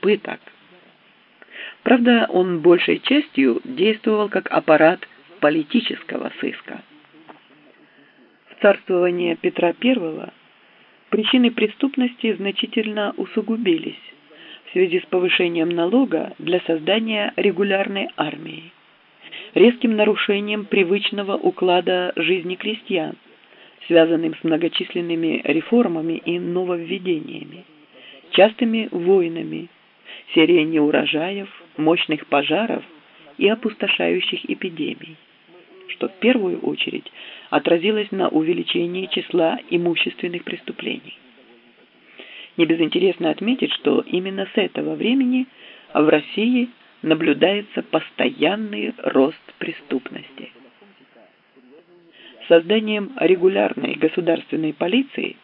пыток. Правда, он большей частью действовал как аппарат политического сыска. В царствование Петра I причины преступности значительно усугубились в связи с повышением налога для создания регулярной армии, резким нарушением привычного уклада жизни крестьян, связанным с многочисленными реформами и нововведениями, частыми войнами, серией неурожаев, мощных пожаров и опустошающих эпидемий, что в первую очередь отразилось на увеличении числа имущественных преступлений. Не безинтересно отметить, что именно с этого времени в России наблюдается постоянный рост преступности. Созданием регулярной государственной полиции,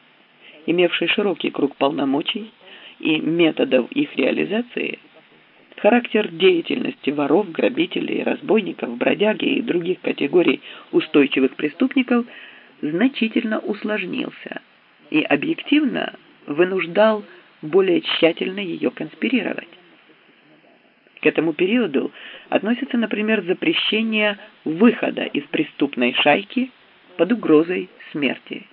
имевшей широкий круг полномочий и методов их реализации, характер деятельности воров, грабителей, разбойников, бродяги и других категорий устойчивых преступников значительно усложнился и объективно вынуждал более тщательно ее конспирировать. К этому периоду относится, например, запрещение выхода из преступной шайки под угрозой смерти.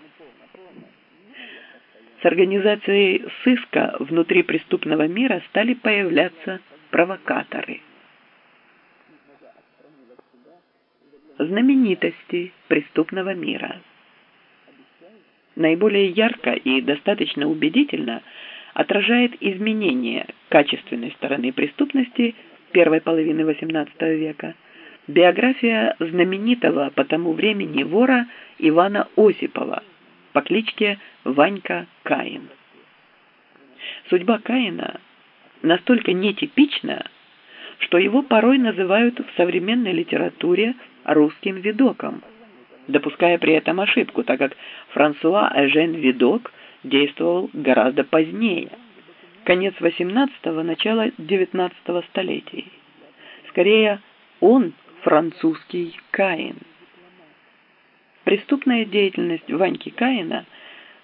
С организацией сыска внутри преступного мира стали появляться провокаторы. Знаменитости преступного мира. Наиболее ярко и достаточно убедительно отражает изменение качественной стороны преступности первой половины XVIII века – биография знаменитого по тому времени вора Ивана Осипова по кличке Ванька Каин. Судьба Каина настолько нетипична, что его порой называют в современной литературе русским видоком, допуская при этом ошибку, так как Франсуа Эжен Видок действовал гораздо позднее, конец XVIII – начало XIX столетий. Скорее, он французский Каин. Преступная деятельность Ваньки Каина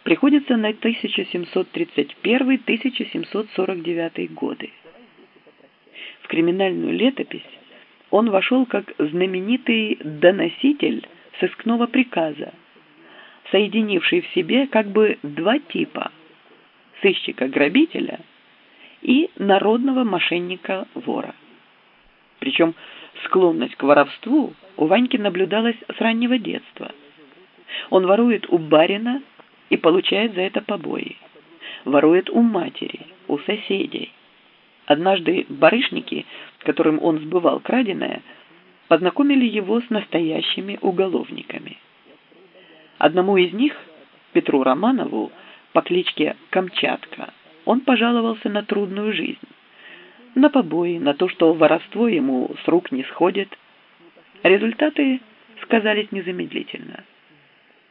приходится на 1731-1749 годы. В криминальную летопись он вошел как знаменитый доноситель сыскного приказа, соединивший в себе как бы два типа – сыщика-грабителя и народного мошенника-вора. Причем Склонность к воровству у Ваньки наблюдалась с раннего детства. Он ворует у барина и получает за это побои. Ворует у матери, у соседей. Однажды барышники, которым он сбывал краденое, познакомили его с настоящими уголовниками. Одному из них, Петру Романову, по кличке Камчатка, он пожаловался на трудную жизнь на побои, на то, что воровство ему с рук не сходит. Результаты сказались незамедлительно.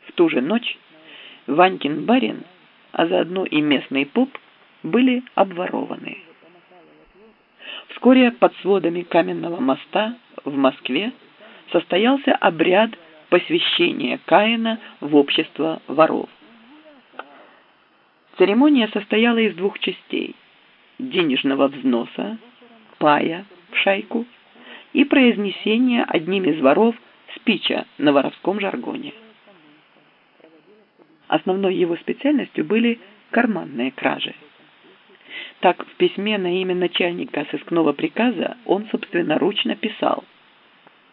В ту же ночь Ванькин барин, а заодно и местный поп, были обворованы. Вскоре под сводами каменного моста в Москве состоялся обряд посвящения Каина в общество воров. Церемония состояла из двух частей – денежного взноса, пая в шайку и произнесения одним из воров спича на воровском жаргоне. Основной его специальностью были карманные кражи. Так, в письме на имя начальника сыскного приказа он собственноручно писал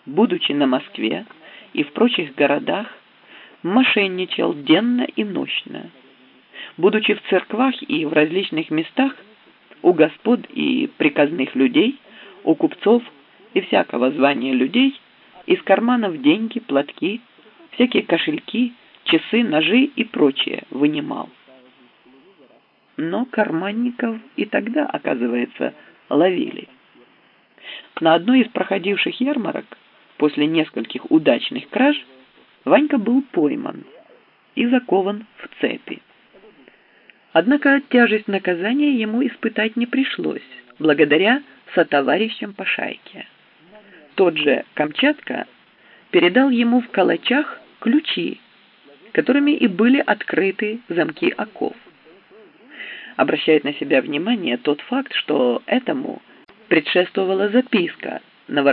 «Будучи на Москве и в прочих городах, мошенничал денно и нощно. Будучи в церквах и в различных местах, у господ и приказных людей, у купцов и всякого звания людей из карманов деньги, платки, всякие кошельки, часы, ножи и прочее вынимал. Но карманников и тогда, оказывается, ловили. На одной из проходивших ярмарок, после нескольких удачных краж, Ванька был пойман и закован в цепи. Однако тяжесть наказания ему испытать не пришлось, благодаря сотоварищам по шайке. Тот же Камчатка передал ему в калачах ключи, которыми и были открыты замки оков. обращает на себя внимание тот факт, что этому предшествовала записка